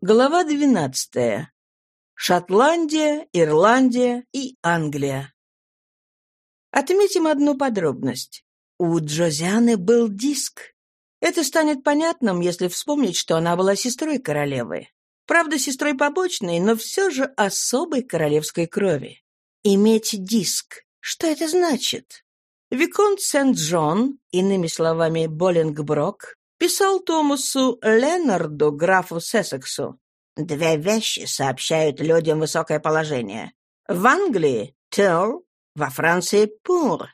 Глава двенадцатая. Шотландия, Ирландия и Англия. Отметим одну подробность. У Джозианы был диск. Это станет понятным, если вспомнить, что она была сестрой королевы. Правда, сестрой побочной, но все же особой королевской крови. Иметь диск. Что это значит? Виконт Сент-Джон, иными словами Боллингброк, писал Томасу Ленарду, графу Сессексу. Две вещи сообщают людям высокое положение. В Англии — «тер», во Франции — «пур».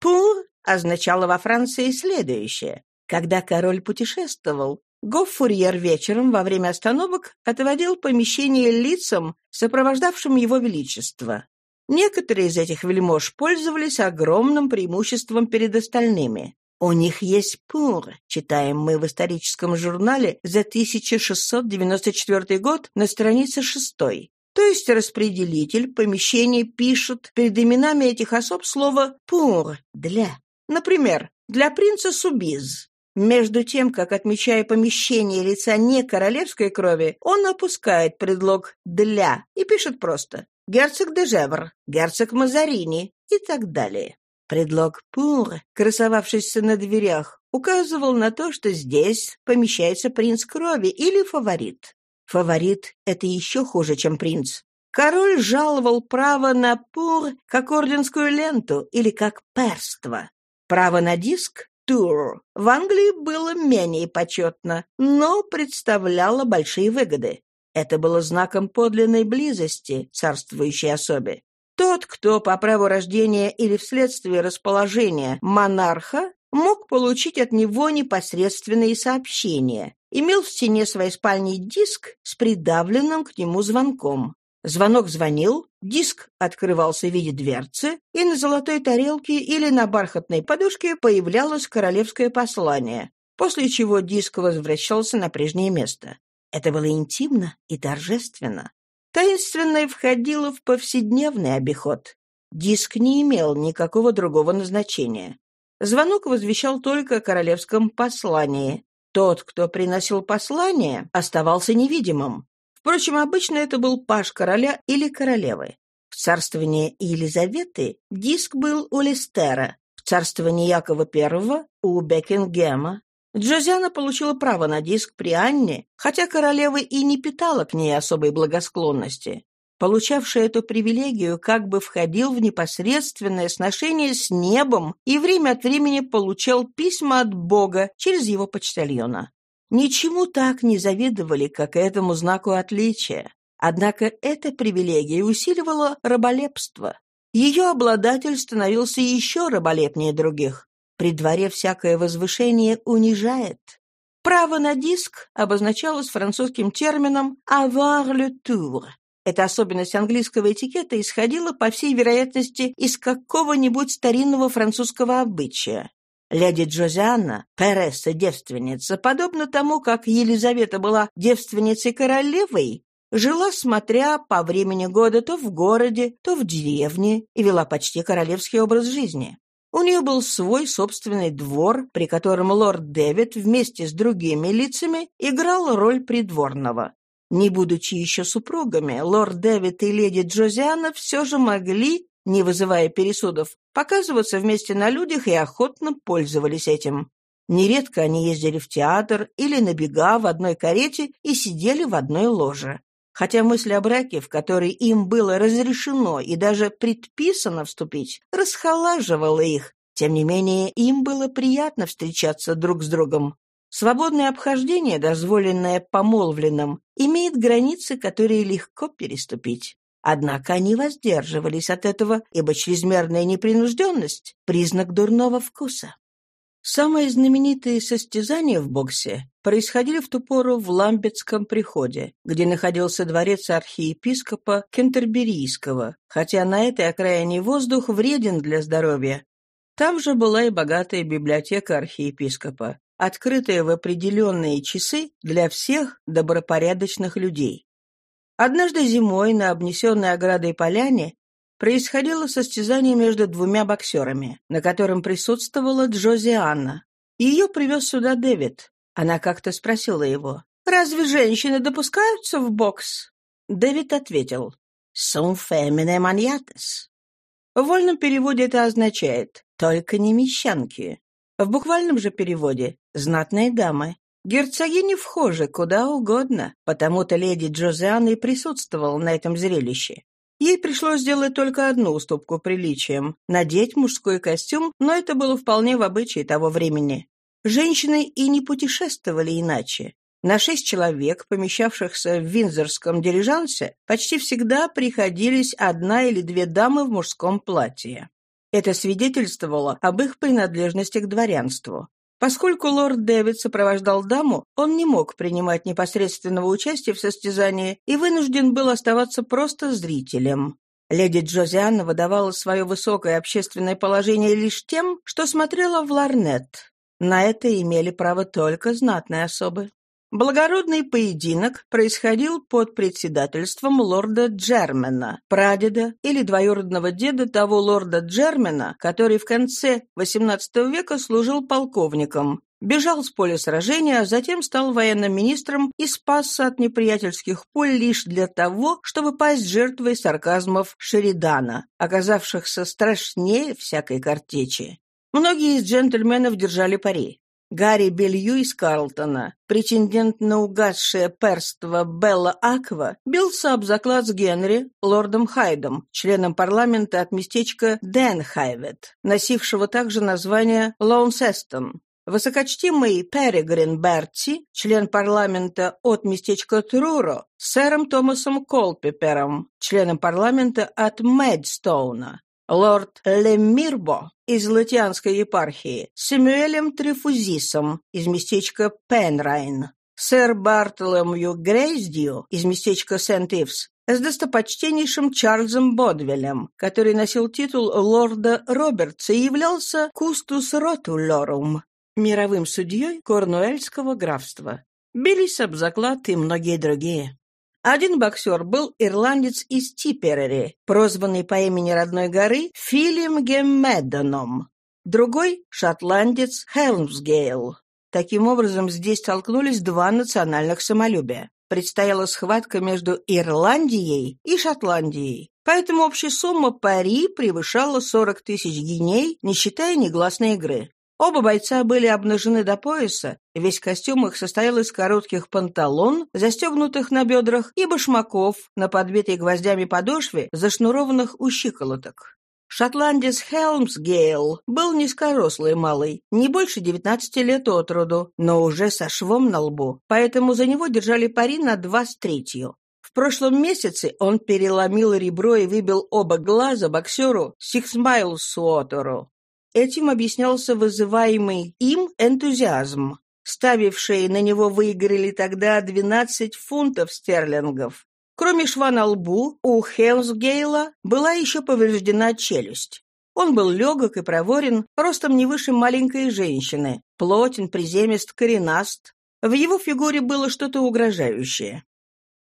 «Пур» означало во Франции следующее. Когда король путешествовал, Гоффурьер вечером во время остановок отводил помещение лицам, сопровождавшим его величество. Некоторые из этих вельмож пользовались огромным преимуществом перед остальными. У них есть пур, читаем мы в историческом журнале за 1694 год на странице 6. То есть распределитель помещений пишет перед именами этих особ слово «пур» — «для». Например, для принца Субиз. Между тем, как, отмечая помещение лица не королевской крови, он опускает предлог «для» и пишет просто «герцог де Жевр», «герцог Мазарини» и так далее. Предлог «пур», красовавшийся на дверях, указывал на то, что здесь помещается принц крови или фаворит. Фаворит — это еще хуже, чем принц. Король жаловал право на пур как орденскую ленту или как перство. Право на диск — тур — в Англии было менее почетно, но представляло большие выгоды. Это было знаком подлинной близости царствующей особе. Тот, кто по праву рождения или вследствие расположения монарха мог получить от него непосредственные сообщения, имел в стене своей спальни диск с придавленным к нему звонком. Звонок звонил, диск открывался в виде дверцы, и на золотой тарелке или на бархатной подушке появлялось королевское послание, после чего диск возвращался на прежнее место. Это было интимно и торжественно. Таинственное входило в повседневный обиход. Диск не имел никакого другого назначения. Звонок возвещал только о королевском послании. Тот, кто приносил послание, оставался невидимым. Впрочем, обычно это был паж короля или королевы. В царствовании Елизаветы диск был у Листера, в царствовании Якова I — у Бекингема, Джозиана получила право на диск при Анне, хотя королева и не питала к ней особой благосклонности. Получавший эту привилегию как бы входил в непосредственное сношение с небом и время от времени получал письма от Бога через его почтальона. Ничему так не завидовали, как этому знаку отличия. Однако эта привилегия усиливала раболепство. Ее обладатель становился еще раболепнее других. При дворе всякое возвышение унижает. Право на диск обозначалось французским термином «avoir le tour». Эта особенность английского этикета исходила, по всей вероятности, из какого-нибудь старинного французского обычая. Леди Джозианна, Пересса-девственница, подобно тому, как Елизавета была девственницей-королевой, жила, смотря по времени года то в городе, то в деревне, и вела почти королевский образ жизни. У нее был свой собственный двор, при котором лорд Дэвид вместе с другими лицами играл роль придворного. Не будучи еще супругами, лорд Дэвид и леди Джозиана все же могли, не вызывая пересудов, показываться вместе на людях и охотно пользовались этим. Нередко они ездили в театр или на бега в одной карете и сидели в одной ложе. Хотя мысль о браке, в который им было разрешено и даже предписано вступить, расхолаживала их, тем не менее им было приятно встречаться друг с другом. Свободное обхождение, дозволенное помолвленным, имеет границы, которые легко переступить. Однако они воздерживались от этого, ибо чрезмерная непринужденность — признак дурного вкуса. Самые знаменитые состязания в боксе происходили в ту пору в Ламбетском приходе, где находился дворец архиепископа Кентерберийского, хотя на этой окраине воздух вреден для здоровья. Там же была и богатая библиотека архиепископа, открытая в определенные часы для всех добропорядочных людей. Однажды зимой на обнесенной оградой поляне происходило состязание между двумя боксерами, на котором присутствовала Джозианна. Ее привез сюда Дэвид. Она как-то спросила его, Разве женщины допускаются в бокс?» Дэвид ответил. «Сум фемине маньятес». В вольном переводе это означает «только не мещанки». В буквальном же переводе «знатные дамы». Герцогини вхожи куда угодно, потому-то леди Джозиана и присутствовала на этом зрелище. Ей пришлось сделать только одну уступку приличиям — надеть мужской костюм, но это было вполне в обычае того времени. Женщины и не путешествовали иначе. На шесть человек, помещавшихся в винзорском дирижансе, почти всегда приходились одна или две дамы в мужском платье. Это свидетельствовало об их принадлежности к дворянству. Поскольку лорд Дэвид сопровождал даму, он не мог принимать непосредственного участия в состязании и вынужден был оставаться просто зрителем. Леди Джозианна выдавала свое высокое общественное положение лишь тем, что смотрела в ларнет. На это имели право только знатные особы. Благородный поединок происходил под председательством лорда Джермена, прадеда или двоюродного деда того лорда Джермена, который в конце XVIII века служил полковником, бежал с поля сражения, а затем стал военным министром и спасся от неприятельских пуль лишь для того, чтобы пасть жертвой сарказмов Шеридана, оказавшихся страшнее всякой картечи. Многие из джентльменов держали пари. Гарри Белью из Карлтона, претендент на угасшее перство Белла Аква, бился об заклад с Генри, лордом Хайдом, членом парламента от местечка Денхайвет, носившего также название Лоунсестон. Высокочтимый Перегрин Берти, член парламента от местечка Труро, сэром Томасом Колпепером, членом парламента от Мэдстоуна, лорд Лемирбо из Латианской епархии, Сэмюэлем Трифузисом из местечка Пенрайн, сэр Бартоломью Грейздью из местечка Сент-Ивс, с достопочтеннейшим Чарльзом Бодвелем, который носил титул лорда Робертса и являлся кустус ротулорум, мировым судьей Корнуэльского графства. Бились об заклад и многие другие. Один боксер был ирландец из Типерери, прозванный по имени родной горы Филим Геммедоном. Другой — шотландец Хелмсгейл. Таким образом, здесь столкнулись два национальных самолюбия. Предстояла схватка между Ирландией и Шотландией. Поэтому общая сумма пари превышала 40 тысяч гиней, не считая негласной игры. Оба бойца были обнажены до пояса, весь костюм их состоял из коротких панталон, застегнутых на бедрах, и башмаков на подбитой гвоздями подошве, зашнурованных у щиколоток. Шотландец Хелмсгейл был низкорослый малый, не больше 19 лет от роду, но уже со швом на лбу, поэтому за него держали пари на два с третью. В прошлом месяце он переломил ребро и выбил оба глаза боксеру Сиксмайлсуотеру. Этим объяснялся вызываемый им энтузиазм. Ставившие на него выиграли тогда 12 фунтов стерлингов. Кроме шва на лбу, у Хелмсгейла была еще повреждена челюсть. Он был легок и проворен, ростом не выше маленькой женщины, плотен, приземист, коренаст. В его фигуре было что-то угрожающее.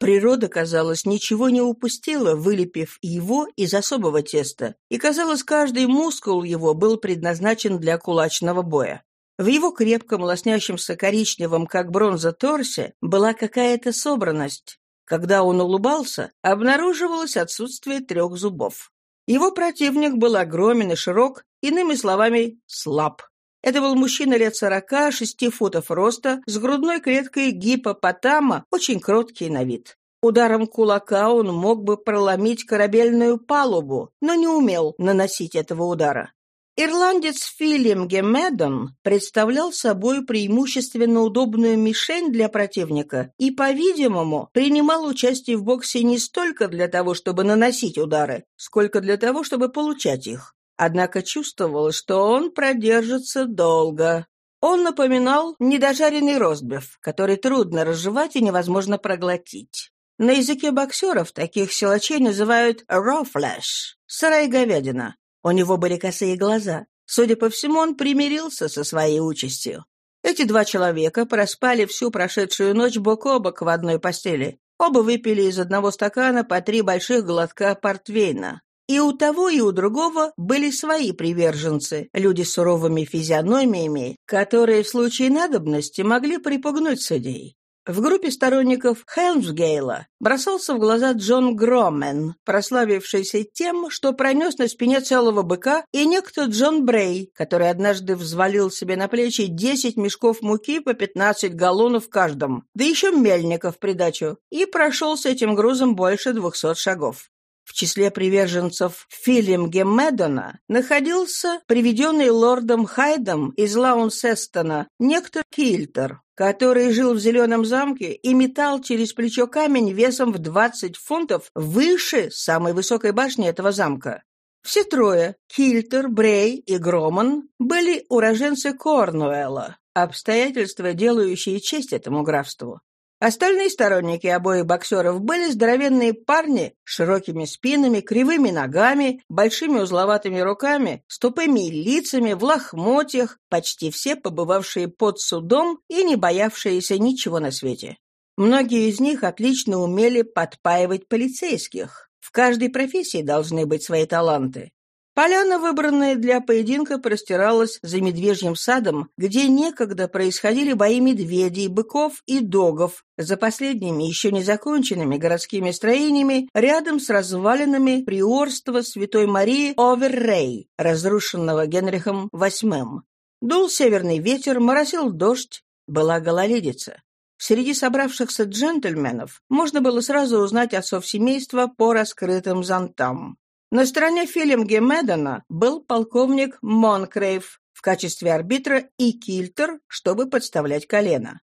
Природа, казалось, ничего не упустила, вылепив его из особого теста, и, казалось, каждый мускул его был предназначен для кулачного боя. В его крепком, лоснящемся коричневом, как бронза, торсе была какая-то собранность. Когда он улыбался, обнаруживалось отсутствие трех зубов. Его противник был огромен и широк, иными словами, слаб. Это был мужчина лет сорока, шести футов роста, с грудной клеткой гипопотама, очень кроткий на вид. Ударом кулака он мог бы проломить корабельную палубу, но не умел наносить этого удара. Ирландец Филим Гемедон представлял собой преимущественно удобную мишень для противника и, по-видимому, принимал участие в боксе не столько для того, чтобы наносить удары, сколько для того, чтобы получать их. Однако чувствовалось, что он продержится долго. Он напоминал недожаренный ростбиф, который трудно разжевать и невозможно проглотить. На языке боксеров таких силачей называют «raw flesh» — сырая говядина. У него были косые глаза. Судя по всему, он примирился со своей участью. Эти два человека проспали всю прошедшую ночь бок о бок в одной постели. Оба выпили из одного стакана по три больших глотка портвейна. И у того, и у другого были свои приверженцы, люди с суровыми физиономиями, которые в случае надобности могли припугнуть судей. В группе сторонников Хелмсгейла бросался в глаза Джон Громен, прославившийся тем, что пронес на спине целого быка, и некто Джон Брей, который однажды взвалил себе на плечи 10 мешков муки по 15 галлонов каждом, да еще мельников в придачу, и прошел с этим грузом больше 200 шагов. В числе приверженцев Филимге Медона находился приведенный лордом Хайдом из Лаунсестона некто Кильтер, который жил в Зеленом замке и метал через плечо камень весом в 20 фунтов выше самой высокой башни этого замка. Все трое, Кильтер, Брей и Громан, были уроженцы Корнуэлла, обстоятельства, делающие честь этому графству. Остальные сторонники обоих боксеров были здоровенные парни с широкими спинами, кривыми ногами, большими узловатыми руками, с тупыми лицами, в лохмотьях, почти все побывавшие под судом и не боявшиеся ничего на свете. Многие из них отлично умели подпаивать полицейских. В каждой профессии должны быть свои таланты. Поляна, выбранная для поединка, простиралась за медвежьим садом, где некогда происходили бои медведей, быков и догов, за последними еще не законченными городскими строениями, рядом с развалинами приорства Святой Марии Оверрей, разрушенного Генрихом VIII. Дул северный ветер, моросил дождь, была гололедица. Среди собравшихся джентльменов можно было сразу узнать отцов семейства по раскрытым зонтам. На стороне Филимге Медона был полковник Монкрейв в качестве арбитра и Кильтер, чтобы подставлять колено.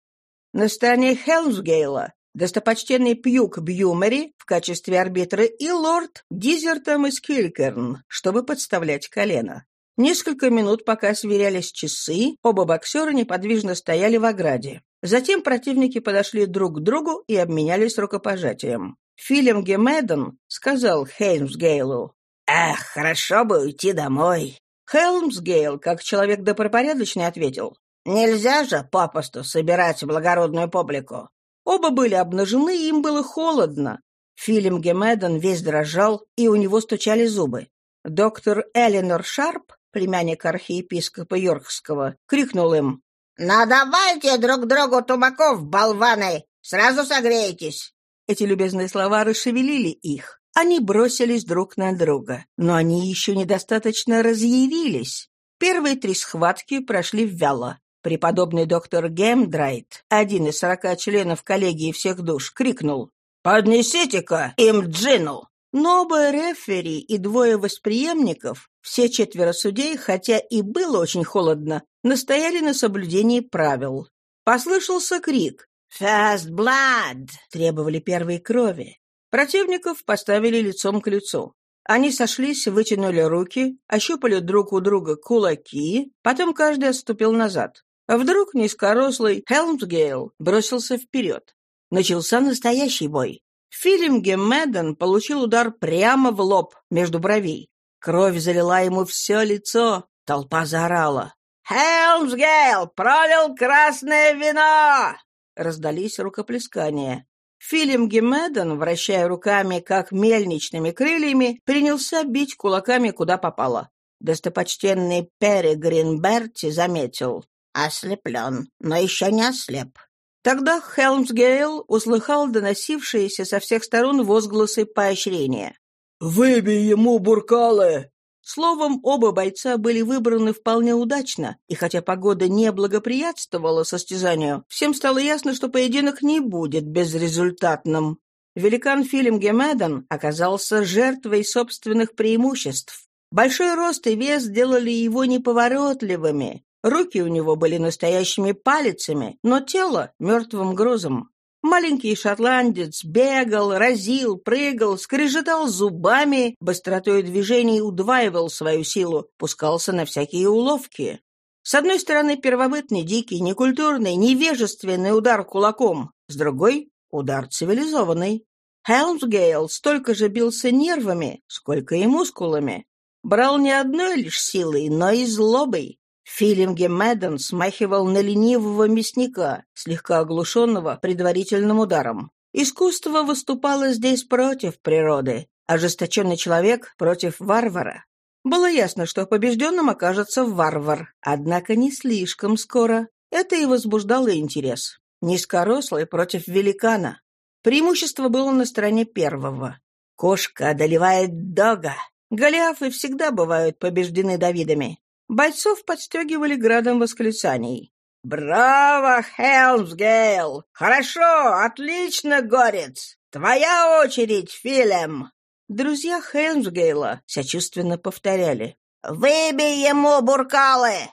На стороне Хелмсгейла достопочтенный Пьюк Бьюмери в качестве арбитра и лорд Дизертом из Килькерн, чтобы подставлять колено. Несколько минут, пока сверялись часы, оба боксера неподвижно стояли в ограде. Затем противники подошли друг к другу и обменялись рукопожатием. Филим Гемедон сказал Хеймсгейлу, «Эх, хорошо бы уйти домой». Хелмсгейл, как человек добропорядочный, ответил, «Нельзя же попусту собирать благородную публику». Оба были обнажены, и им было холодно. Филим Гемедон весь дрожал, и у него стучали зубы. Доктор Эленор Шарп, племянник архиепископа Йоркского, крикнул им, «Надавайте друг другу тумаков, болваны! Сразу согреетесь!» Эти любезные слова расшевелили их. Они бросились друг на друга, но они еще недостаточно разъявились. Первые три схватки прошли вяло. Преподобный доктор Гемдрайт, один из сорока членов коллегии всех душ, крикнул «Поднесите-ка им джину!» Но оба рефери и двое восприемников, все четверо судей, хотя и было очень холодно, настояли на соблюдении правил. Послышался крик «Fast blood!» требовали первой крови. Противников поставили лицом к лицу. Они сошлись, вытянули руки, ощупали друг у друга кулаки, потом каждый отступил назад. Вдруг низкорослый Хелмсгейл бросился вперед. Начался настоящий бой. Филимге Мэдден получил удар прямо в лоб, между бровей. Кровь залила ему все лицо. Толпа заорала. «Хелмсгейл пролил красное вино!» Раздались рукоплескания. Филим Гемедон, вращая руками, как мельничными крыльями, принялся бить кулаками, куда попало. Достопочтенный Перегрин Берти заметил. «Ослеплен, но еще не ослеп». Тогда Хелмсгейл услыхал доносившиеся со всех сторон возгласы поощрения. «Выбей ему буркалы!» Словом, оба бойца были выбраны вполне удачно, и хотя погода не благоприятствовала состязанию, всем стало ясно, что поединок не будет безрезультатным. Великан Филим Гемедон оказался жертвой собственных преимуществ. Большой рост и вес делали его неповоротливыми. Руки у него были настоящими палицами, но тело — мертвым грузом. Маленький шотландец бегал, разил, прыгал, скрежетал зубами, быстротой движений удваивал свою силу, пускался на всякие уловки. С одной стороны, первобытный, дикий, некультурный, невежественный удар кулаком, с другой — удар цивилизованный. Хелмсгейл столько же бился нервами, сколько и мускулами. Брал не одной лишь силой, но и злобой. Филинге Мэдден смахивал на ленивого мясника, слегка оглушенного предварительным ударом. Искусство выступало здесь против природы, ожесточенный человек против варвара. Было ясно, что побежденным окажется варвар, однако не слишком скоро. Это и возбуждало интерес. Низкорослый против великана. Преимущество было на стороне первого. Кошка одолевает дога. Голиафы всегда бывают побеждены Давидами. Бойцов подстегивали градом восклицаний. «Браво, Хелмсгейл! Хорошо, отлично, Горец! Твоя очередь, Филем!» Друзья Хелмсгейла сочувственно повторяли. «Выбей ему буркалы!»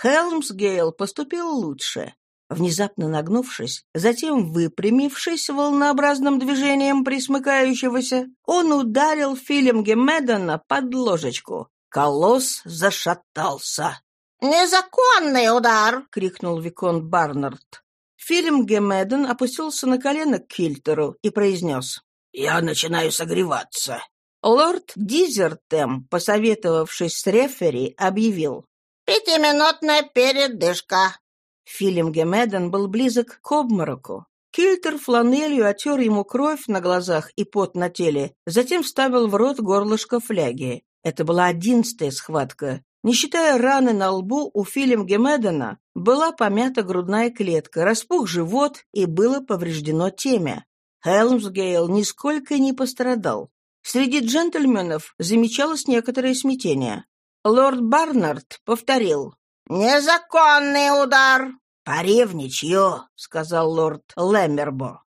Хелмсгейл поступил лучше. Внезапно нагнувшись, затем выпрямившись волнообразным движением присмыкающегося, он ударил Филимге Медона под ложечку. Колосс зашатался. «Незаконный удар!» — крикнул Виконт Барнард. Филим Гемеден опустился на колено к Кильтеру и произнес. «Я начинаю согреваться». Лорд Дизертем, посоветовавшись с рефери, объявил. «Пятиминутная передышка». Филим Гемеден был близок к обмороку. Кильтер фланелью отер ему кровь на глазах и пот на теле, затем вставил в рот горлышко фляги. Это была одиннадцатая схватка. Не считая раны на лбу, у Филим Гемедена была помята грудная клетка, распух живот и было повреждено темя. Хелмсгейл нисколько не пострадал. Среди джентльменов замечалось некоторое смятение. Лорд Барнард повторил. «Незаконный удар!» «Поревничью», — сказал лорд Лэмербо.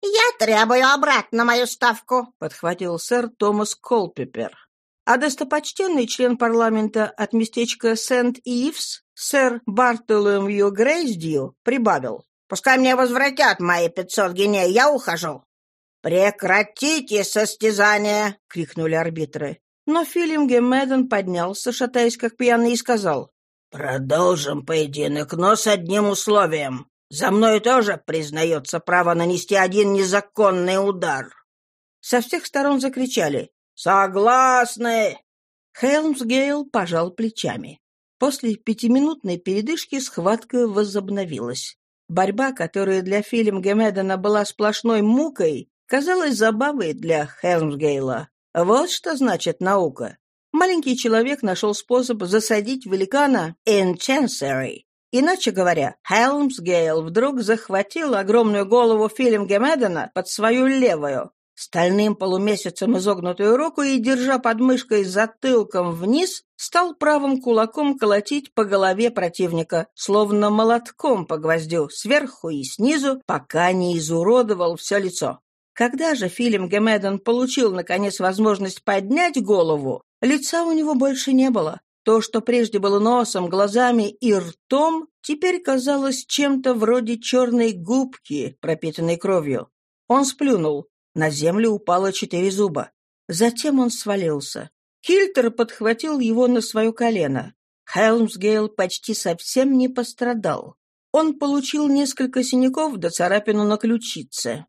«Я требую обратно мою ставку», — подхватил сэр Томас Колпепер. А достопочтенный член парламента от местечка Сент-Ивс, сэр Бартоломью Грейсдью, прибавил. «Пускай мне возвратят мои пятьсот геней, я ухожу». «Прекратите состязание!» — крикнули арбитры. Но Филимге Мэдден поднялся, шатаясь как пьяный, и сказал. «Продолжим поединок, но с одним условием. За мной тоже признается право нанести один незаконный удар». Со всех сторон закричали «Согласны!» Хелмсгейл пожал плечами. После пятиминутной передышки схватка возобновилась. Борьба, которая для Филим Гемедена была сплошной мукой, казалась забавой для Хелмсгейла. Вот что значит наука. Маленький человек нашел способ засадить великана in. Иначе говоря, Хелмсгейл вдруг захватил огромную голову Филим Гемедена под свою левую, Стальным полумесяцем изогнутую руку и, держа подмышкой затылком вниз, стал правым кулаком колотить по голове противника, словно молотком по гвоздю, сверху и снизу, пока не изуродовал все лицо. Когда же Филим Гемеден получил, наконец, возможность поднять голову, лица у него больше не было. То, что прежде было носом, глазами и ртом, теперь казалось чем-то вроде черной губки, пропитанной кровью. Он сплюнул. На землю упало четыре зуба. Затем он свалился. Хильтер подхватил его на свое колено. Хелмсгейл почти совсем не пострадал. Он получил несколько синяков до царапину на ключице.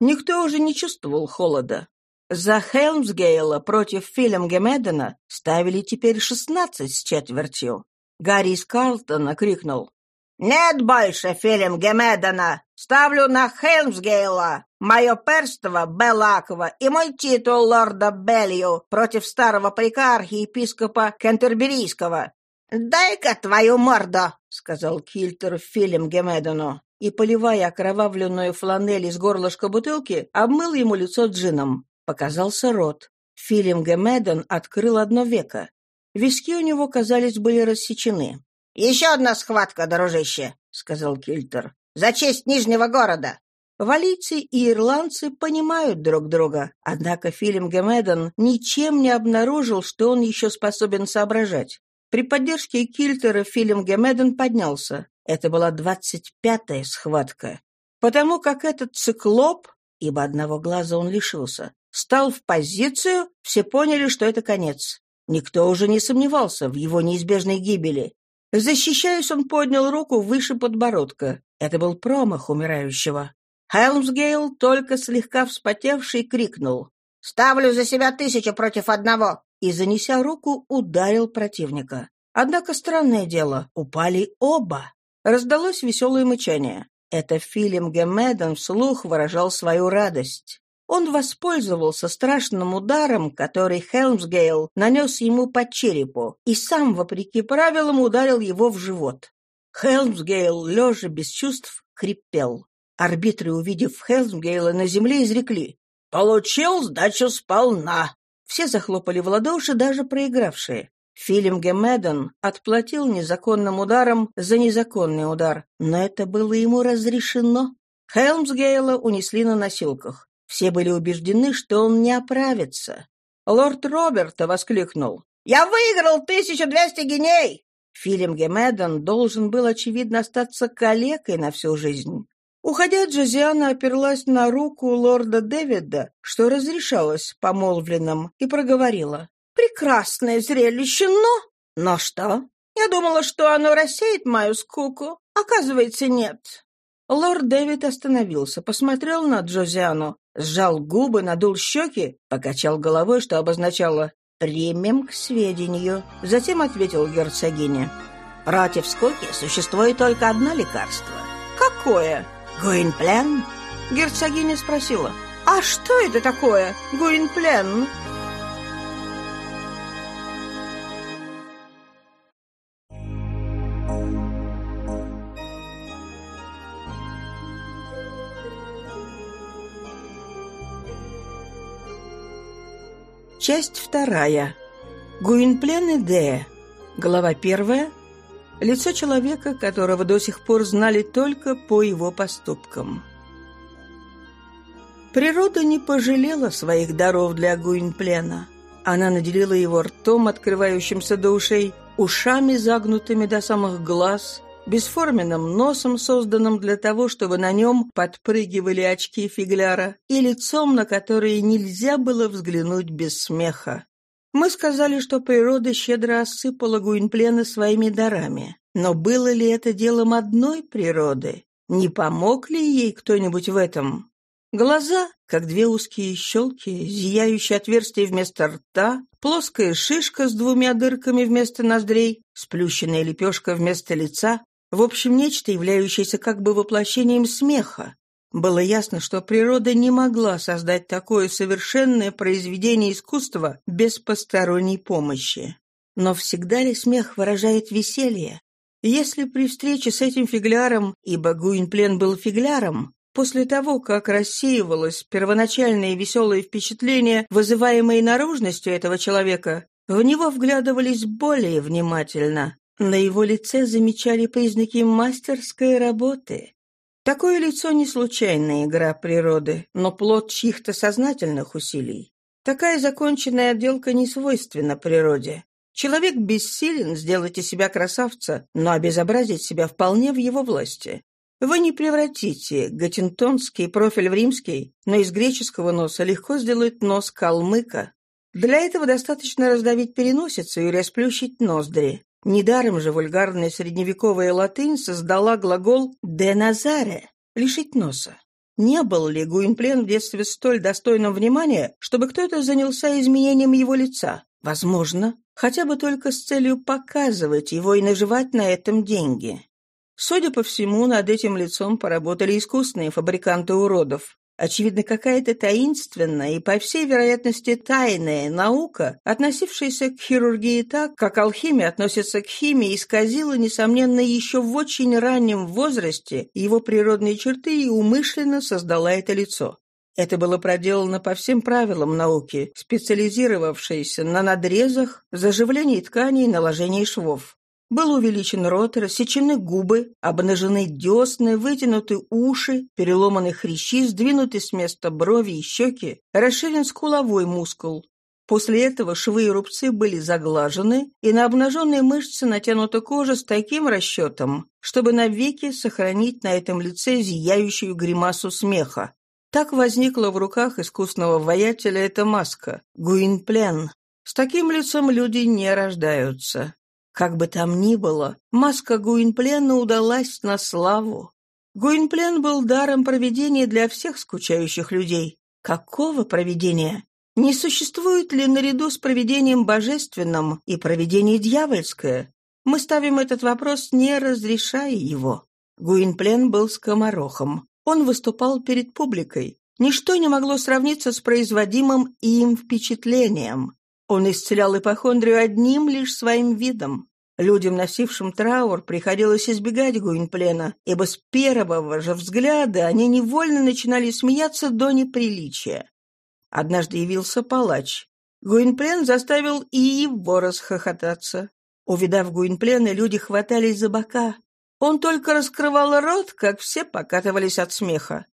Никто уже не чувствовал холода. За Хелмсгейла против Филем Гемедена ставили теперь шестнадцать с четвертью. Гарри из Карлтона крикнул. «Нет больше Филем Гемедена! Ставлю на Хелмсгейла! Мое перство Белакова и мой титул лорда Белью против старого прикархи-епископа Кентерберийского!» «Дай-ка твою морду!» — сказал Кильтер Филем Гемедену и, поливая окровавленную фланель из горлышка бутылки, обмыл ему лицо джином. Показался рот. Филим Гемеден открыл одно веко. Виски у него, казались, были рассечены. «Еще одна схватка, дружище», — сказал Кильтер. «За честь Нижнего города». Валийцы и ирландцы понимают друг друга, однако Филим Гемеден ничем не обнаружил, что он еще способен соображать. При поддержке Кильтера Филим Гемеден поднялся. Это была двадцать пятая схватка. Потому как этот циклоп, ибо одного глаза он лишился, стал в позицию, все поняли, что это конец. Никто уже не сомневался в его неизбежной гибели. Защищаясь, он поднял руку выше подбородка. Это был промах умирающего. Хелмсгейл, только слегка вспотевший, крикнул. «Ставлю за себя тысячу против одного!» и, занеся руку, ударил противника. Однако, странное дело, упали оба. Раздалось веселое мычание. Это Филим Гемеден вслух выражал свою радость. Он воспользовался страшным ударом, который Хелмсгейл нанес ему по черепу, и сам, вопреки правилам, ударил его в живот. Хелмсгейл, лежа без чувств, хрипел. Арбитры, увидев Хелмгейла на земле, изрекли «Получил сдачу сполна!» Все захлопали в ладоши, даже проигравшие. Филим Гемедон отплатил незаконным ударом за незаконный удар, но это было ему разрешено. Хелмсгейла унесли на носилках. Все были убеждены, что он не оправится. Лорд Роберта воскликнул. «Я выиграл 1200 геней!» Филим Гемедон должен был, очевидно, остаться калекой на всю жизнь. Уходя, Джозиана оперлась на руку лорда Дэвида, что разрешалось помолвленным, и проговорила. «Прекрасное зрелище, но...» «Но что?» «Я думала, что оно рассеет мою скуку. Оказывается, нет». Лорд Дэвид остановился, посмотрел на Джозиану, сжал губы, надул щеки, покачал головой, что обозначало «примем к сведению». Затем ответил герцогине. «Против скуки существует только одно лекарство». «Какое?» «Гуинплен?» Герцогиня спросила. «А что это такое, Гуинплен?» Часть вторая. Гуинплен и Де. Глава первая. Лицо человека, которого до сих пор знали только по его поступкам. Природа не пожалела своих даров для Гуинплена. Она наделила его ртом, открывающимся до ушей, ушами, загнутыми до самых глаз, бесформенным носом, созданным для того, чтобы на нем подпрыгивали очки фигляра, и лицом, на которое нельзя было взглянуть без смеха. Мы сказали, что природа щедро осыпала Гуинплена своими дарами. Но было ли это делом одной природы? Не помог ли ей кто-нибудь в этом? Глаза, как две узкие щелки, зияющее отверстие вместо рта, плоская шишка с двумя дырками вместо ноздрей, сплющенная лепешка вместо лица, в общем, нечто, являющееся как бы воплощением смеха. Было ясно, что природа не могла создать такое совершенное произведение искусства без посторонней помощи. Но всегда ли смех выражает веселье? Если при встрече с этим фигляром, ибо Гуинплен был фигляром, после того, как рассеивалось первоначальное веселое впечатление, вызываемое наружностью этого человека, в него вглядывались более внимательно, на его лице замечали признаки мастерской работы. Такое лицо не случайная игра природы, но плод чьих-то сознательных усилий. Такая законченная отделка не свойственна природе. Человек бессилен сделать из себя красавца, но обезобразить себя вполне в его власти. Вы не превратите гатинтонский профиль в римский, но из греческого носа легко сделать нос калмыка. Для этого достаточно раздавить переносицу и расплющить ноздри. Недаром же вульгарная средневековая латынь создала глагол «de nazare» — «лишить носа». Не был ли Гуинплен в детстве столь достойным внимания, чтобы кто-то занялся изменением его лица? Возможно, хотя бы только с целью показывать его и наживать на этом деньги. Судя по всему, над этим лицом поработали искусные фабриканты уродов. Очевидно, какая-то таинственная и, по всей вероятности, тайная наука, относившаяся к хирургии так, как алхимия относится к химии, исказила, несомненно, еще в очень раннем возрасте его природные черты и умышленно создала это лицо. Это было проделано по всем правилам науки, специализировавшейся на надрезах, заживлении тканей наложении швов. Был увеличен рот, рассечены губы, обнажены десны, вытянуты уши, переломаны хрящи, сдвинуты с места брови и щеки, расширен скуловой мускул. После этого швы и рубцы были заглажены, и на обнаженные мышцы натянута кожа с таким расчетом, чтобы навеки сохранить на этом лице зияющую гримасу смеха. Так возникла в руках искусного воятеля эта маска — Гуинплен. С таким лицом люди не рождаются. Как бы там ни было, маска Гуинплена удалась на славу. Гуинплен был даром проведения для всех скучающих людей. Какого проведения? Не существует ли наряду с проведением божественным и проведение дьявольское? Мы ставим этот вопрос, не разрешая его. Гуинплен был скоморохом. Он выступал перед публикой. Ничто не могло сравниться с производимым им впечатлением. Он исцелял ипохондрию одним лишь своим видом. Людям, носившим траур, приходилось избегать Гуинплена, ибо с первого же взгляда они невольно начинали смеяться до неприличия. Однажды явился палач. Гуинплен заставил и его расхохотаться. Увидав Гуинплена, люди хватались за бока. Он только раскрывал рот, как все покатывались от смеха.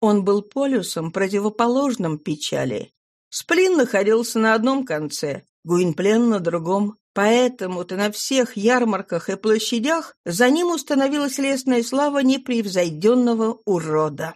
Он был полюсом, противоположным печали. Сплин находился на одном конце, Гуинплен на другом. Поэтому-то на всех ярмарках и площадях за ним установилась лесная слава непревзойденного урода.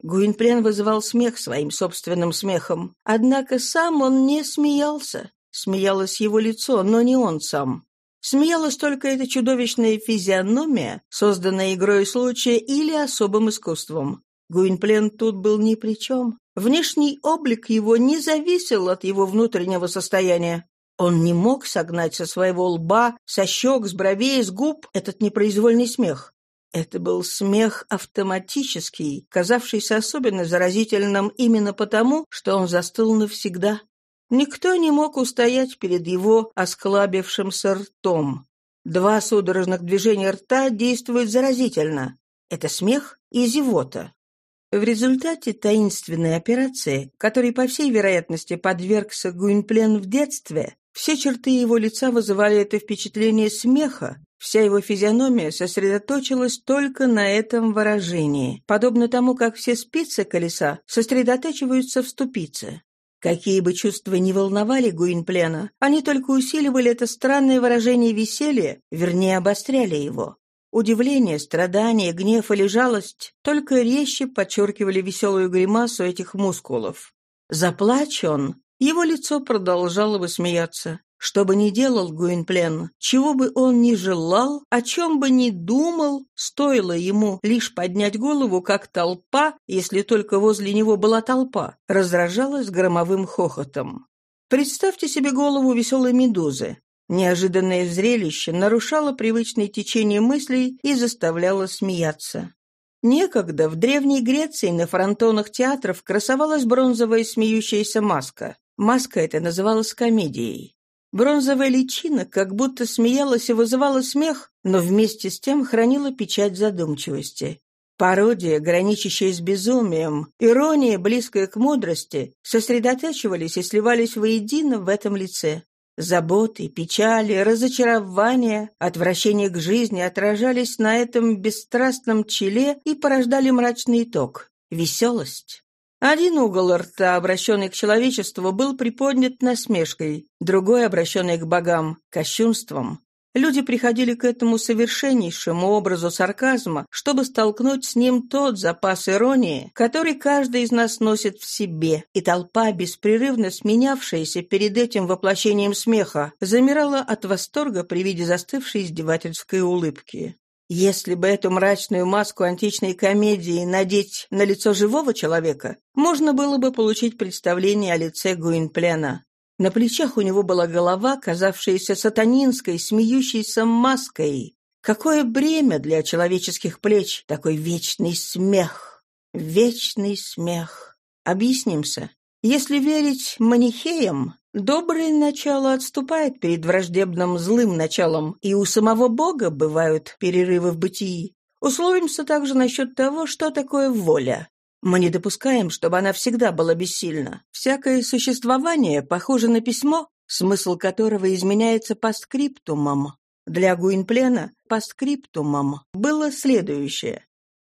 Гуинплен вызывал смех своим собственным смехом, однако сам он не смеялся. Смеялось его лицо, но не он сам. Смеялась только эта чудовищная физиономия, созданная игрой случая или особым искусством. Гуинплен тут был ни при чем. Внешний облик его не зависел от его внутреннего состояния. Он не мог согнать со своего лба, со щек, с бровей, с губ этот непроизвольный смех. Это был смех автоматический, казавшийся особенно заразительным именно потому, что он застыл навсегда. Никто не мог устоять перед его осклабившимся ртом. Два судорожных движения рта действуют заразительно. Это смех и зевота. В результате таинственной операции, которой, по всей вероятности, подвергся Гуинплен в детстве, все черты его лица вызывали это впечатление смеха, вся его физиономия сосредоточилась только на этом выражении, подобно тому, как все спицы колеса сосредотачиваются в ступице. Какие бы чувства ни волновали Гуинплена, они только усиливали это странное выражение веселья, вернее, обостряли его. Удивление, страдание, гнев или жалость только резче подчеркивали веселую гримасу этих мускулов. Заплачь он, его лицо продолжало бы смеяться. Что бы ни делал Гуинплен, чего бы он ни желал, о чем бы ни думал, стоило ему лишь поднять голову, как толпа, если только возле него была толпа, раздражалась громовым хохотом. Представьте себе голову веселой медузы. Неожиданное зрелище нарушало привычное течение мыслей и заставляло смеяться. Некогда в Древней Греции на фронтонах театров красовалась бронзовая смеющаяся маска. Маска эта называлась комедией. Бронзовая личина как будто смеялась и вызывала смех, но вместе с тем хранила печать задумчивости. Пародия, граничащая с безумием, ирония, близкая к мудрости, сосредотачивались и сливались воедино в этом лице. Заботы, печали, разочарования, отвращение к жизни отражались на этом бесстрастном челе и порождали мрачный итог — веселость. Один угол рта, обращенный к человечеству, был приподнят насмешкой, другой, обращенный к богам, — кощунством. Люди приходили к этому совершеннейшему образу сарказма, чтобы столкнуть с ним тот запас иронии, который каждый из нас носит в себе, и толпа, беспрерывно сменявшаяся перед этим воплощением смеха, замирала от восторга при виде застывшей издевательской улыбки. Если бы эту мрачную маску античной комедии надеть на лицо живого человека, можно было бы получить представление о лице Гуинплена. На плечах у него была голова, казавшаяся сатанинской, смеющейся маской. Какое бремя для человеческих плеч, такой вечный смех. Вечный смех. Объяснимся. Если верить манихеям, доброе начало отступает перед враждебным злым началом, и у самого Бога бывают перерывы в бытии. Условимся также насчет того, что такое воля. Мы не допускаем, чтобы она всегда была бессильна. Всякое существование похоже на письмо, смысл которого изменяется постскриптумом. Для Гуинплена постскриптумом было следующее.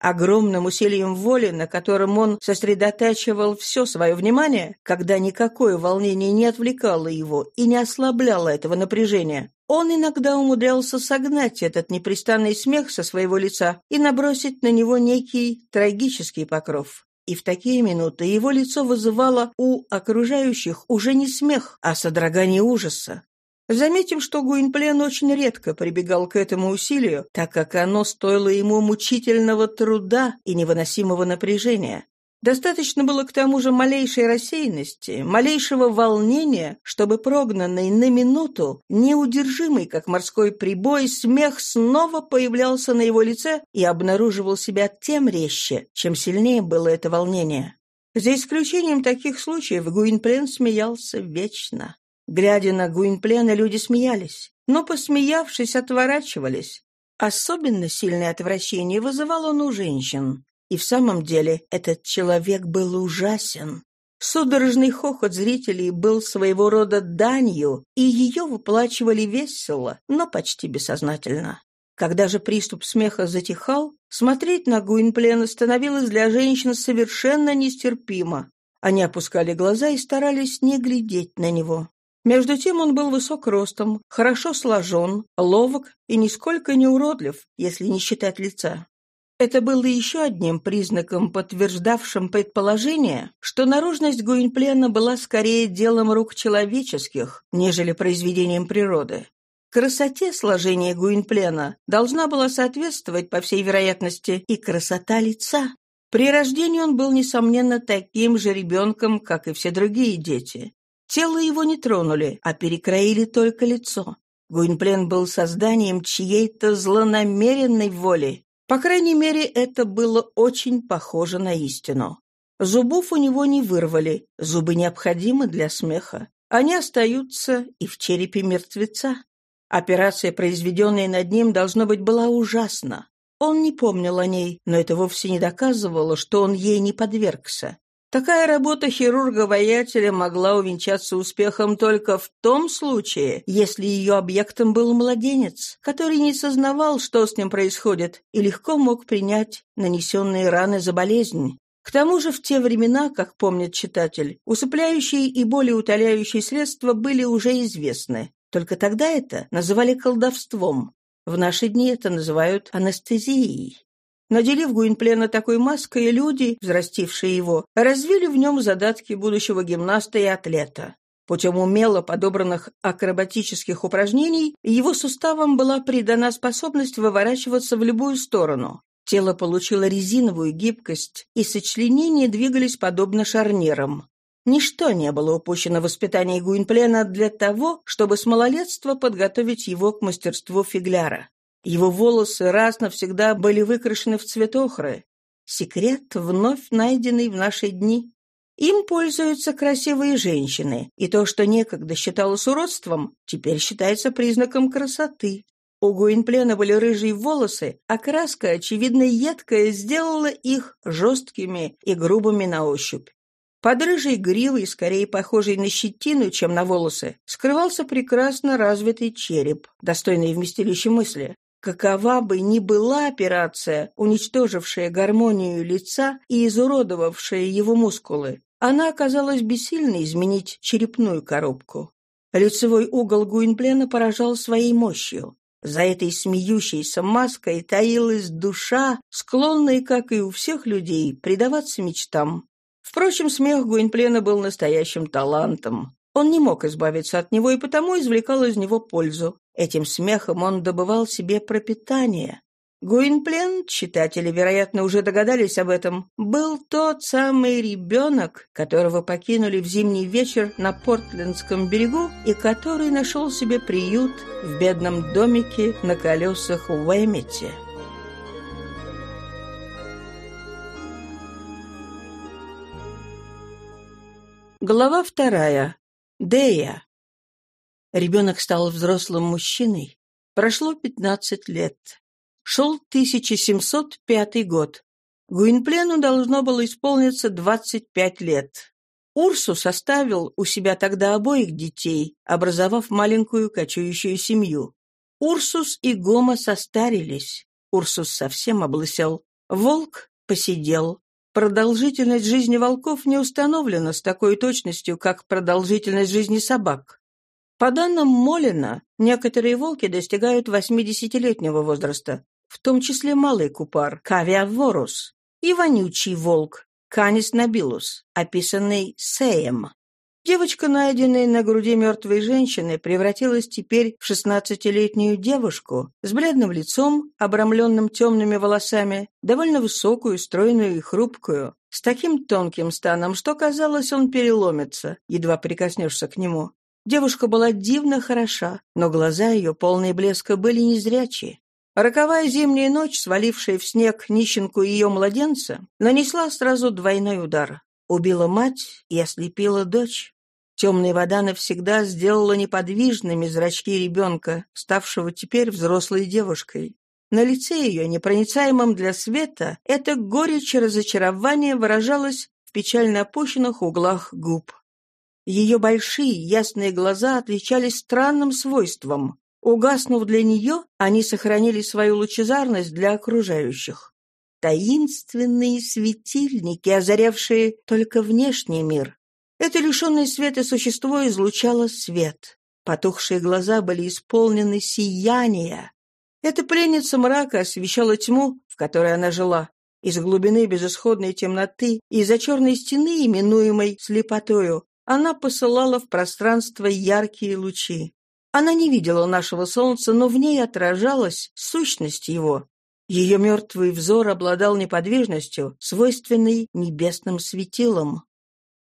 Огромным усилием воли, на котором он сосредотачивал все свое внимание, когда никакое волнение не отвлекало его и не ослабляло этого напряжения, он иногда умудрялся согнать этот непрестанный смех со своего лица и набросить на него некий трагический покров. И в такие минуты его лицо вызывало у окружающих уже не смех, а содрогание ужаса. Заметим, что Гуинплен очень редко прибегал к этому усилию, так как оно стоило ему мучительного труда и невыносимого напряжения. Достаточно было к тому же малейшей рассеянности, малейшего волнения, чтобы прогнанный на минуту, неудержимый, как морской прибой, смех снова появлялся на его лице и обнаруживал себя тем резче, чем сильнее было это волнение. За исключением таких случаев Гуинплен смеялся вечно. Глядя на Гуинплена, люди смеялись, но, посмеявшись, отворачивались. Особенно сильное отвращение вызывал он у женщин. И в самом деле этот человек был ужасен. Судорожный хохот зрителей был своего рода данью, и ее выплачивали весело, но почти бессознательно. Когда же приступ смеха затихал, смотреть на Гуинплена становилось для женщин совершенно нестерпимо. Они опускали глаза и старались не глядеть на него. Между тем он был высок ростом, хорошо сложен, ловок и нисколько не уродлив, если не считать лица. Это было еще одним признаком, подтверждавшим предположение, что наружность Гуинплена была скорее делом рук человеческих, нежели произведением природы. Красоте сложения Гуинплена должна была соответствовать, по всей вероятности, и красота лица. При рождении он был, несомненно, таким же ребенком, как и все другие дети. Тело его не тронули, а перекроили только лицо. Гуинплен был созданием чьей-то злонамеренной воли. По крайней мере, это было очень похоже на истину. Зубов у него не вырвали, зубы необходимы для смеха. Они остаются и в черепе мертвеца. Операция, произведенная над ним, должно быть, была ужасна. Он не помнил о ней, но это вовсе не доказывало, что он ей не подвергся. Такая работа хирурга-воятеля могла увенчаться успехом только в том случае, если ее объектом был младенец, который не сознавал, что с ним происходит, и легко мог принять нанесенные раны за болезнь. К тому же в те времена, как помнит читатель, усыпляющие и более утоляющие средства были уже известны. Только тогда это называли колдовством. В наши дни это называют анестезией. Наделив Гуинплена такой маской, люди, взрастившие его, развили в нем задатки будущего гимнаста и атлета. Путем умело подобранных акробатических упражнений его суставам была придана способность выворачиваться в любую сторону. Тело получило резиновую гибкость, и сочленения двигались подобно шарнирам. Ничто не было упущено в воспитании Гуинплена для того, чтобы с малолетства подготовить его к мастерству фигляра. Его волосы раз навсегда были выкрашены в цвет охры. Секрет, вновь найденный в наши дни. Им пользуются красивые женщины, и то, что некогда считалось уродством, теперь считается признаком красоты. У Гуинплена были рыжие волосы, а краска, очевидно едкая, сделала их жесткими и грубыми на ощупь. Под рыжей гривой, скорее похожей на щетину, чем на волосы, скрывался прекрасно развитый череп, достойный вместилища мысли. Какова бы ни была операция, уничтожившая гармонию лица и изуродовавшая его мускулы, она оказалась бессильной изменить черепную коробку. Лицевой угол Гуинплена поражал своей мощью. За этой смеющейся маской таилась душа, склонная, как и у всех людей, предаваться мечтам. Впрочем, смех Гуинплена был настоящим талантом. Он не мог избавиться от него и потому извлекал из него пользу. Этим смехом он добывал себе пропитание. Гуинплен, читатели, вероятно, уже догадались об этом, был тот самый ребенок, которого покинули в зимний вечер на Портлендском берегу и который нашел себе приют в бедном домике на колесах в Уэмете. Глава вторая. Дея. Ребенок стал взрослым мужчиной. Прошло 15 лет. Шел 1705 год. Гуинплену должно было исполниться 25 лет. Урсус оставил у себя тогда обоих детей, образовав маленькую кочующую семью. Урсус и Гома состарились. Урсус совсем облысел. Волк посидел. Продолжительность жизни волков не установлена с такой точностью, как продолжительность жизни собак. По данным Молина, некоторые волки достигают 80-летнего возраста, в том числе малый купар Кавиаворус и вонючий волк Канис набилус, описанный Сеем. Девочка, найденная на груди мертвой женщины, превратилась теперь в шестнадцатилетнюю девушку с бледным лицом, обрамленным темными волосами, довольно высокую, стройную и хрупкую, с таким тонким станом, что, казалось, он переломится, едва прикоснешься к нему. Девушка была дивно хороша, но глаза ее, полные блеска, были незрячие. Роковая зимняя ночь, свалившая в снег нищенку ее младенца, нанесла сразу двойной удар. Убила мать и ослепила дочь. Темная вода навсегда сделала неподвижными зрачки ребенка, ставшего теперь взрослой девушкой. На лице ее, непроницаемом для света, это горечь и разочарование выражалось в печально опущенных углах губ. Ее большие ясные глаза отличались странным свойством. Угаснув для нее, они сохранили свою лучезарность для окружающих. Таинственные светильники, озарявшие только внешний мир, это лишенное света существо излучало свет. Потухшие глаза были исполнены сияния. Эта пленница мрака освещала тьму, в которой она жила. Из глубины безысходной темноты, из-за черной стены, именуемой слепотою, она посылала в пространство яркие лучи. Она не видела нашего солнца, но в ней отражалась сущность его. Ее мертвый взор обладал неподвижностью, свойственной небесным светилам.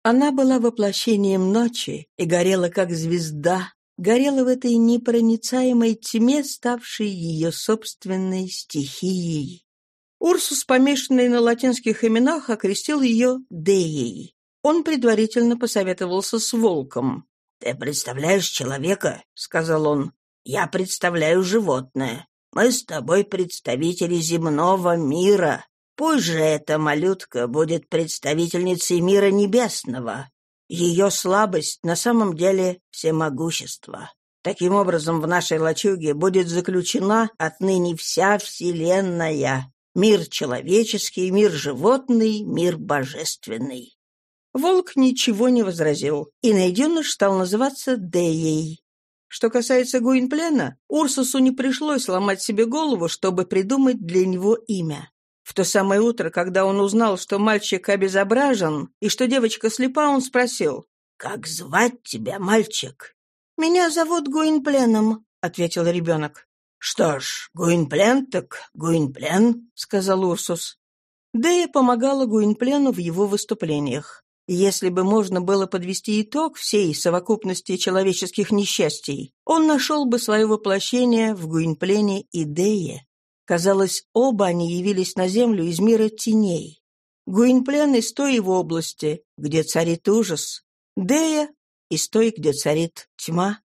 Она была воплощением ночи и горела как звезда, горела в этой непроницаемой тьме, ставшей ее собственной стихией. Урсус, помешанный на латинских именах, окрестил ее Деей. Он предварительно посоветовался с волком. «Ты представляешь человека?» — сказал он. «Я представляю животное. Мы с тобой представители земного мира. Пусть же эта малютка будет представительницей мира небесного. Ее слабость на самом деле всемогущество. Таким образом, в нашей лачуге будет заключена отныне вся Вселенная. Мир человеческий, мир животный, мир божественный. Волк ничего не возразил, и найденыш стал называться Деей. Что касается Гуинплена, Урсусу не пришлось ломать себе голову, чтобы придумать для него имя. В то самое утро, когда он узнал, что мальчик обезображен и что девочка слепа, он спросил, «Как звать тебя, мальчик?» «Меня зовут Гуинпленом», — ответил ребенок. «Что ж, Гуинплен так Гуинплен», — сказал Урсус. Дея помогала Гуинплену в его выступлениях. Если бы можно было подвести итог всей совокупности человеческих несчастий, он нашел бы свое воплощение в Гуинплене и Дее. Казалось, оба они явились на землю из мира теней. Гуинплен из той его области, где царит ужас, Дея из той, где царит тьма.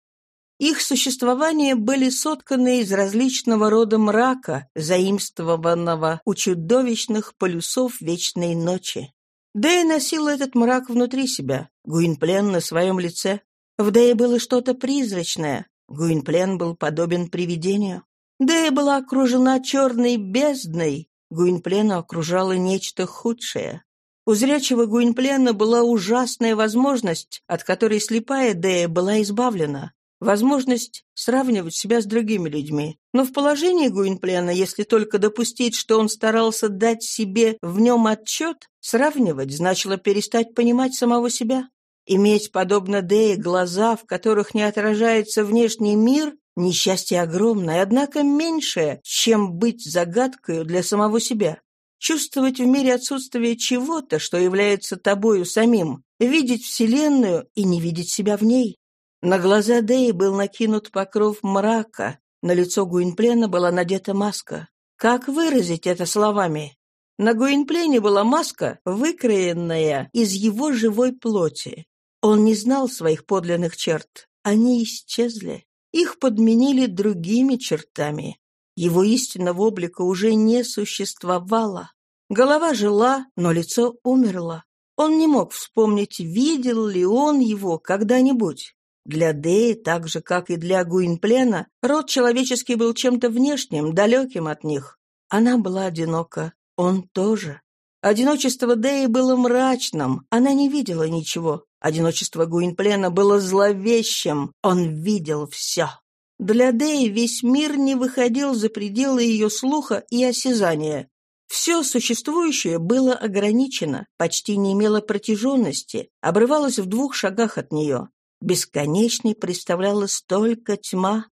Их существования были сотканы из различного рода мрака, заимствованного у чудовищных полюсов вечной ночи. Дея носила этот мрак внутри себя, Гуинплен на своем лице. В Дее было что-то призрачное, Гуинплен был подобен привидению. Дея была окружена черной бездной. Гуинплена окружало нечто худшее. У зрячего Гуинплена была ужасная возможность, от которой слепая Дея была избавлена. Возможность сравнивать себя с другими людьми. Но в положении Гуинплена, если только допустить, что он старался дать себе в нем отчет, сравнивать значило перестать понимать самого себя. Иметь, подобно Дее, глаза, в которых не отражается внешний мир, Несчастье огромное, однако меньшее, чем быть загадкой для самого себя. Чувствовать в мире отсутствие чего-то, что является тобою самим, видеть Вселенную и не видеть себя в ней. На глаза Дэи был накинут покров мрака, на лицо Гуинплена была надета маска. Как выразить это словами? На Гуинплене была маска, выкроенная из его живой плоти. Он не знал своих подлинных черт. Они исчезли. Их подменили другими чертами. Его истинного облика уже не существовало. Голова жила, но лицо умерло. Он не мог вспомнить, видел ли он его когда-нибудь. Для Деи, так же, как и для Гуинплена, род человеческий был чем-то внешним, далеким от них. Она была одинока, он тоже. Одиночество Деи было мрачным, она не видела ничего. Одиночество Гуинплена было зловещим, он видел все. Для Деи весь мир не выходил за пределы ее слуха и осязания. Все существующее было ограничено, почти не имело протяженности, обрывалось в двух шагах от нее. Бесконечной представлялась только тьма,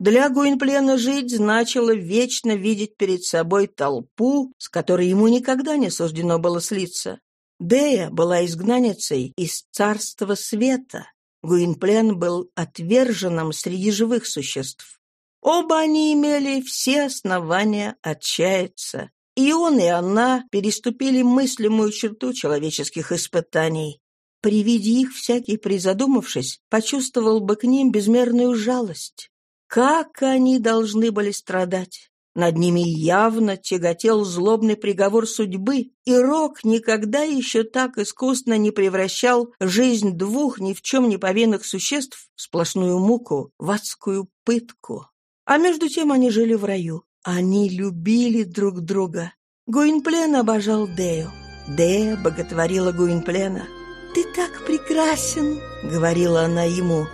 для Гуинплена жить значило вечно видеть перед собой толпу, с которой ему никогда не суждено было слиться. Дея была изгнанницей из царства света. Гуинплен был отверженным среди живых существ. Оба они имели все основания отчаяться. И он, и она переступили мыслимую черту человеческих испытаний. При виде их всякий, призадумавшись, почувствовал бы к ним безмерную жалость. Как они должны были страдать! Над ними явно тяготел злобный приговор судьбы, и Рок никогда еще так искусно не превращал жизнь двух ни в чем не повинных существ в сплошную муку, в адскую пытку. А между тем они жили в раю. Они любили друг друга. Гуинплен обожал Дею. Дея боготворила Гуинплена. «Ты так прекрасен!» — говорила она ему.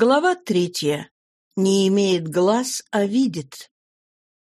Глава третья. Не имеет глаз, а видит.